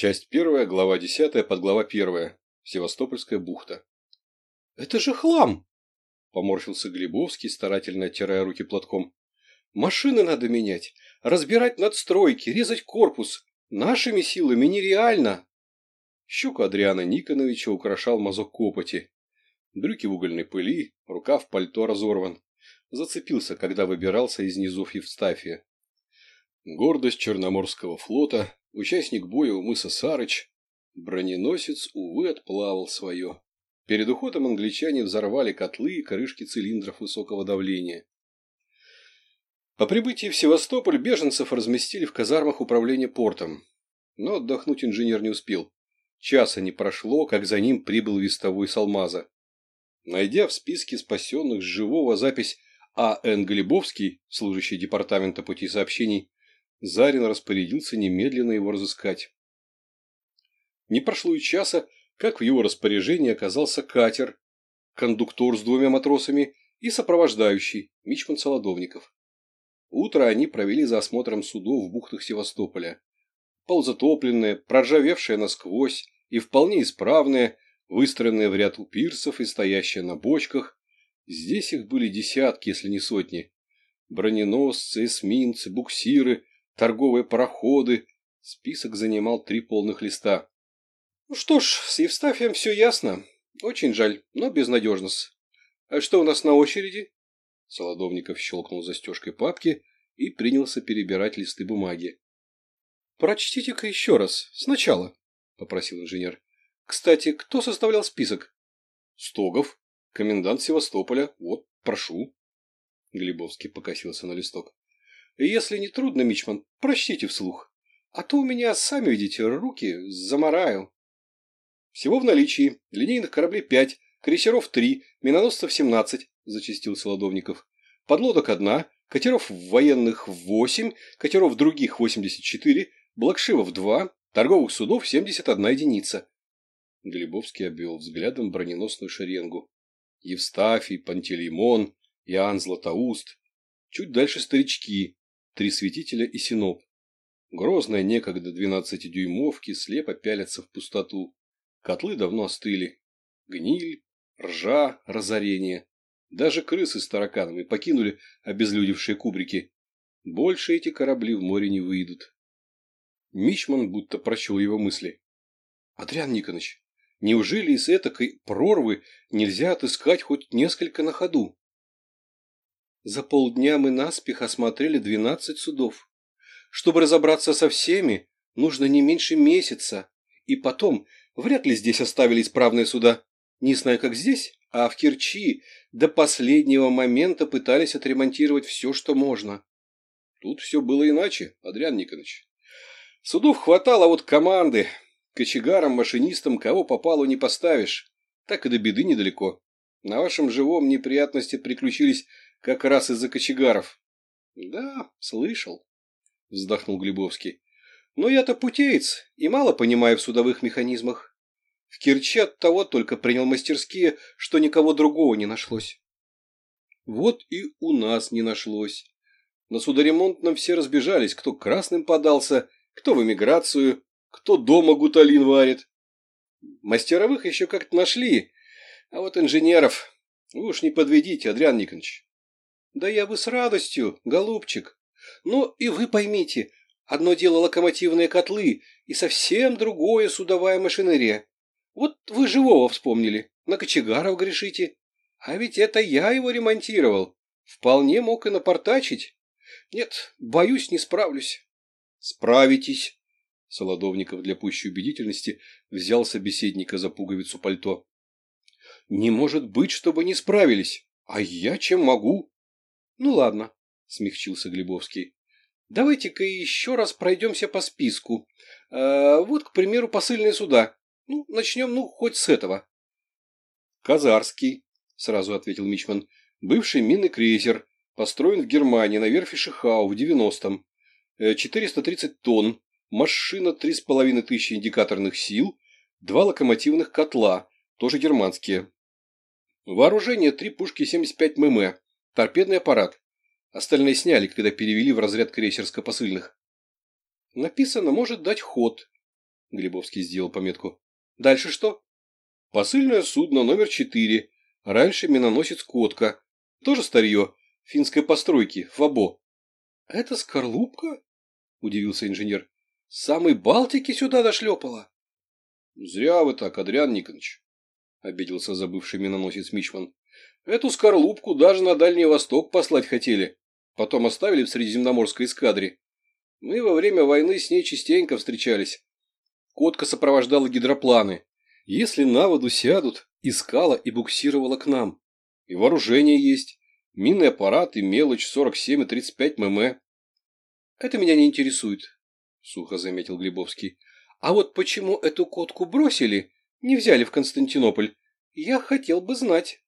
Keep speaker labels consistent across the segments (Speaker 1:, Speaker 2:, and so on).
Speaker 1: Часть первая, глава десятая, подглава первая. Севастопольская бухта.
Speaker 2: «Это же хлам!»
Speaker 1: – поморщился Глебовский, старательно оттирая руки платком.
Speaker 2: «Машины надо менять, разбирать надстройки, резать корпус. Нашими силами нереально!»
Speaker 1: Щуку Адриана Никоновича украшал мазок копоти. Брюки в угольной пыли, рукав пальто разорван. Зацепился, когда выбирался из низов Евстафия. Гордость Черноморского флота, участник боя у мыса Сарыч, броненосец, увы, отплавал свое. Перед уходом англичане взорвали котлы и крышки цилиндров высокого давления. По прибытии в Севастополь беженцев разместили в казармах управления портом. Но отдохнуть инженер не успел. Часа не прошло, как за ним прибыл вестовой с Алмаза. Найдя в списке спасенных с живого запись А. Н. Глебовский, служащий департамента пути сообщений, Зарин распорядился немедленно его разыскать. Не прошло и часа, как в его распоряжении оказался катер, кондуктор с двумя матросами и сопровождающий, Мичман Солодовников. Утро они провели за осмотром судов в бухтах Севастополя. Ползатопленные, проржавевшие насквозь и вполне исправные, выстроенные в ряд у пирсов и стоящие на бочках. Здесь их были десятки, если не сотни. Броненосцы, эсминцы, буксиры, торговые пароходы. Список занимал три полных листа.
Speaker 2: Ну что ж, с Евстафием все ясно. Очень жаль, но безнадежно -с. А что у нас на очереди?
Speaker 1: Солодовников щелкнул застежкой папки и принялся перебирать листы бумаги.
Speaker 2: «Прочтите-ка еще раз, сначала», — попросил инженер. «Кстати, кто составлял список?»
Speaker 1: «Стогов, комендант Севастополя. Вот, прошу». Глебовский покосился на листок.
Speaker 2: Если не трудно, Мичман, прочтите вслух. А то у меня, сами видите, руки замораю.
Speaker 1: Всего в наличии линейных кораблей пять, крейсеров три, миноносцев семнадцать, зачастил Солодовников. Подлодок одна, катеров военных восемь, катеров других восемьдесят четыре, блокшивов два, торговых судов семьдесят одна единица. Глебовский обвел взглядом броненосную шеренгу. Евстафий, Пантелеймон, Иоанн Златоуст. Чуть дальше старички, три светителя и синоп. Грозные некогда двенадцатидюймовки слепо пялятся в пустоту. Котлы давно остыли. Гниль, ржа, разорение. Даже крысы с тараканами покинули обезлюдевшие кубрики. Больше эти корабли в море не выйдут. Мичман будто прочел его мысли. — Адриан Никонович, неужели из этакой прорвы нельзя отыскать хоть несколько на ходу?
Speaker 2: За полдня мы наспех осмотрели двенадцать судов. Чтобы разобраться со всеми, нужно не меньше месяца. И потом, вряд ли здесь оставили исправные суда. Не знаю, как здесь, а в Керчи до последнего момента пытались отремонтировать все, что можно.
Speaker 1: Тут все было иначе, Адриан Никонович. Судов хватало, а вот команды. Кочегарам, машинистам кого попало не поставишь. Так и до беды недалеко. На вашем живом неприятности приключились как раз из-за кочегаров.
Speaker 2: — Да, слышал, — вздохнул Глебовский. — Но я-то путеец и мало понимаю в судовых механизмах. В Керчи от того только принял мастерские, что никого другого не нашлось.
Speaker 1: Вот и у нас не нашлось. На судоремонтном все разбежались, кто красным подался, кто в эмиграцию, кто дома гуталин варит. Мастеровых еще как-то нашли, а вот инженеров... Вы уж не подведите, Адриан Никонович.
Speaker 2: Да я бы с радостью, голубчик. Но и вы поймите, одно дело локомотивные котлы и совсем другое судовая машинерия. Вот вы живого вспомнили, на кочегаров грешите. А ведь это я его ремонтировал. Вполне мог и напортачить. Нет, боюсь, не справлюсь.
Speaker 1: Справитесь. Солодовников для пущей убедительности взял собеседника за пуговицу пальто. Не может быть, чтобы не справились. А я чем могу?
Speaker 2: Ну ладно, смягчился Глебовский. Давайте-ка еще раз пройдемся по списку. Э, вот, к примеру, посыльные суда. Ну, начнем, ну, хоть с этого.
Speaker 1: Казарский, сразу ответил Мичман. Бывший минный крейсер, построен в Германии на верфи Шихау в 90-м. 430 э, тонн, машина 3,5 тысячи индикаторных сил, два локомотивных котла, тоже германские. Вооружение три пушки 75 мм, Торпедный аппарат. Остальные сняли, когда перевели в разряд крейсерско-посыльных.
Speaker 2: Написано «может дать ход».
Speaker 1: Глебовский сделал пометку.
Speaker 2: Дальше что?
Speaker 1: Посыльное судно номер четыре. Раньше миноносец Котка. Тоже старье. Финской постройки. Фабо.
Speaker 2: Это скорлупка? Удивился инженер. С Балтики сюда дошлепала?
Speaker 1: Зря вы так, Адриан Никонович. Обиделся забывший миноносец Мичман. Эту скорлупку даже на Дальний Восток послать хотели. Потом оставили в Средиземноморской эскадре. Мы во время войны с ней частенько встречались. Котка сопровождала гидропланы. Если на воду сядут, искала и буксировала к нам. И вооружение есть. Минный аппарат и мелочь 47 и 35 мм.
Speaker 2: Это меня не интересует, сухо заметил Глебовский. А вот почему эту котку бросили, не взяли в Константинополь, я хотел бы знать.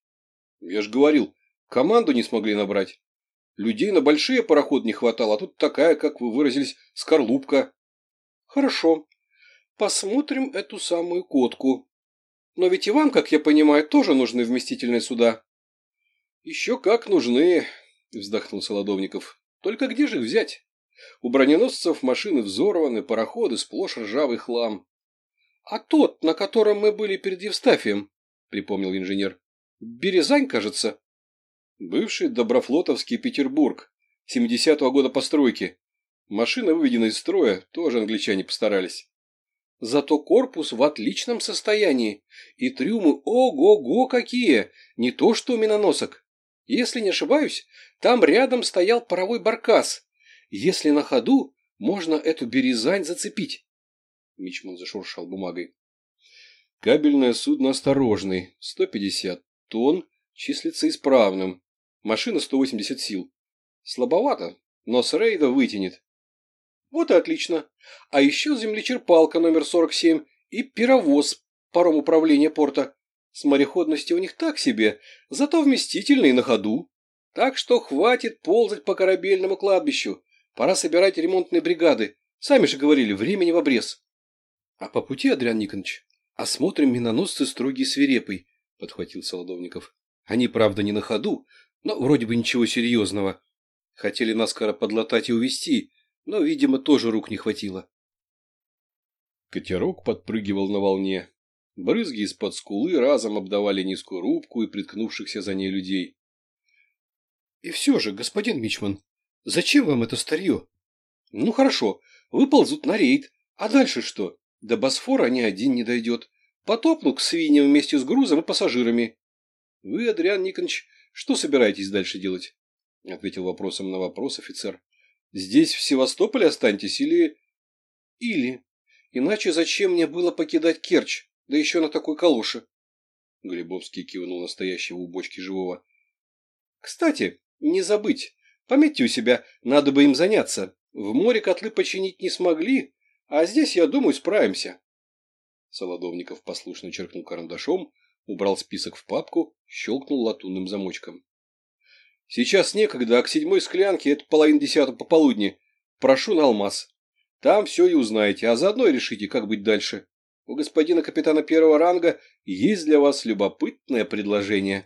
Speaker 1: Я ж говорил, команду не смогли набрать. Людей на большие пароходы не хватало, а тут такая, как вы выразились, скорлупка.
Speaker 2: Хорошо. Посмотрим эту самую котку. Но ведь и вам, как я понимаю, тоже нужны вместительные суда.
Speaker 1: Еще как нужны, вздохнул Солодовников. Только где же их взять? У броненосцев машины взорваны, пароходы сплошь ржавый хлам.
Speaker 2: А тот, на котором мы были перед Евстафием, припомнил инженер. Березань, кажется.
Speaker 1: Бывший Доброфлотовский Петербург, 70-го года постройки. Машина выведена из строя, тоже англичане постарались.
Speaker 2: Зато корпус в отличном состоянии, и трюмы ого-го какие, не то что у миноносок. Если не ошибаюсь, там рядом стоял паровой баркас. Если на ходу, можно эту березань зацепить. Мичман зашуршал бумагой.
Speaker 1: Кабельное судно осторожный, 150 тонн, числится исправным. Машина 180 сил. Слабовато, но с рейда вытянет.
Speaker 2: Вот и отлично. А еще землечерпалка номер 47 и пировоз паром управления порта. С мореходностью у них так себе, зато вместительный на ходу. Так что хватит ползать по корабельному кладбищу. Пора собирать ремонтные бригады. Сами же говорили, времени в обрез.
Speaker 1: А по пути, Адриан Никонович, осмотрим миноносцы строгий свирепый, подхватил Солодовников. Они, правда, не на ходу, но вроде бы ничего серьезного. Хотели наскоро подлатать и увезти, но, видимо, тоже рук не хватило. Катерок подпрыгивал на волне. Брызги из-под скулы разом обдавали низкую рубку и приткнувшихся за ней людей.
Speaker 2: — И все же, господин Мичман, зачем вам это старье? — Ну хорошо, выползут на рейд, а дальше что? До Босфора ни один не дойдет. Потопнут к свиньям вместе с грузом и пассажирами. — Вы, Адриан Никонович, что собираетесь дальше делать? — ответил вопросом на вопрос офицер. Здесь, в Севастополе останетесь или... Или. Иначе зачем мне было покидать Керчь, да еще на такой калоше? Глебовский кивнул настоящего у бочки живого. Кстати, не забыть. Пометьте у себя, надо бы им заняться. В море котлы починить не смогли, а здесь, я думаю, справимся. Солодовников послушно черкнул карандашом, убрал список в папку, щелкнул латунным замочком. Сейчас некогда, а к седьмой склянке это половина десятого пополудни. Прошу на алмаз. Там все и узнаете, а заодно решите, как быть дальше. У господина капитана первого ранга есть для вас любопытное предложение.